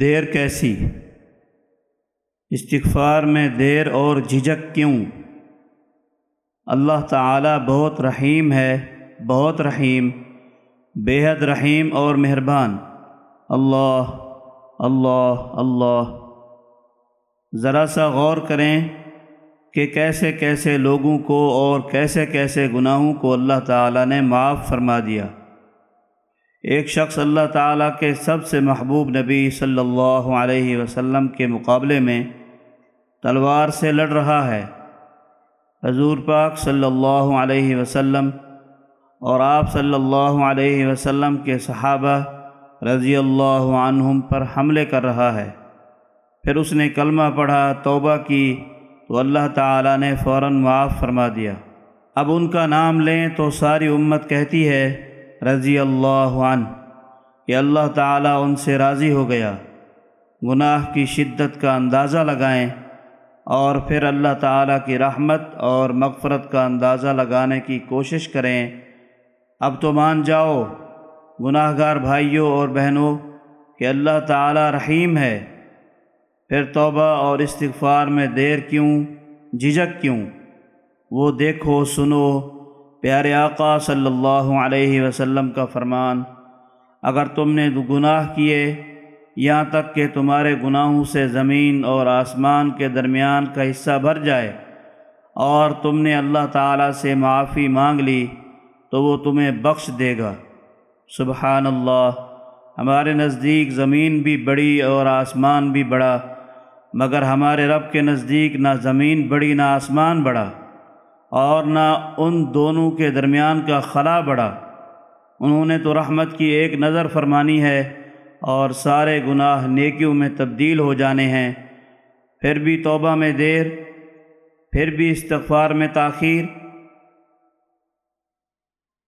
دیر کیسی؟ استغفار میں دیر اور جھجک کیوں؟ اللہ تعالی بہت رحیم ہے، بہت رحیم، بے حد رحیم اور مہربان۔ اللہ اللہ اللہ۔ ذرا سا غور کریں کہ کیسے کیسے لوگوں کو اور کیسے کیسے گناہوں کو اللہ تعالیٰ نے معاف فرما دیا۔ ایک شخص اللہ تعالیٰ کے سب سے محبوب نبی صلی اللہ علیہ وسلم کے مقابلے میں تلوار سے لڑ رہا ہے۔ حضور پاک صلی اللہ علیہ وسلم اور آپ صلی اللہ علیہ وسلم کے صحابہ رضی اللہ عنہم پر حملے کر رہا ہے۔ پھر اس نے کلمہ پڑھا، توبہ کی، تو اللہ تعالیٰ نے فوراً معاف فرما دیا۔ اب ان کا نام لیں تو ساری امت کہتی ہے رضی اللہ عنہ، کہ اللہ تعالیٰ ان سے راضی ہو گیا۔ گناہ کی شدت کا اندازہ لگائیں اور پھر اللہ تعالیٰ کی رحمت اور مغفرت کا اندازہ لگانے کی کوشش کریں۔ اب تو مان جاؤ گناہ گار بھائیوں اور بہنوں، کہ اللہ تعالیٰ رحیم ہے۔ پھر توبہ اور استغفار میں دیر کیوں جھجک کیوں؟ وہ دیکھو، سنو۔ پیارے آقا صلی اللہ علیہ وسلم کا فرمان، اگر تم نے گناہ کیے، یہاں تک کہ تمہارے گناہوں سے زمین اور آسمان کے درمیان کا حصہ بھر جائے، اور تم نے اللہ تعالیٰ سے معافی مانگ لی، تو وہ تمہیں بخش دے گا۔ سبحان اللہ، ہمارے نزدیک زمین بھی بڑی اور آسمان بھی بڑا، مگر ہمارے رب کے نزدیک نہ زمین بڑی نہ آسمان بڑا۔ اور نہ ان دونوں کے درمیان کا خلا بڑا انہوں نے تو رحمت کی ایک نظر فرمانی ہے اور سارے گناہ نیکیوں میں تبدیل ہو جانے ہیں۔ پھر بھی توبہ میں دیر، پھر بھی استغفار میں تاخیر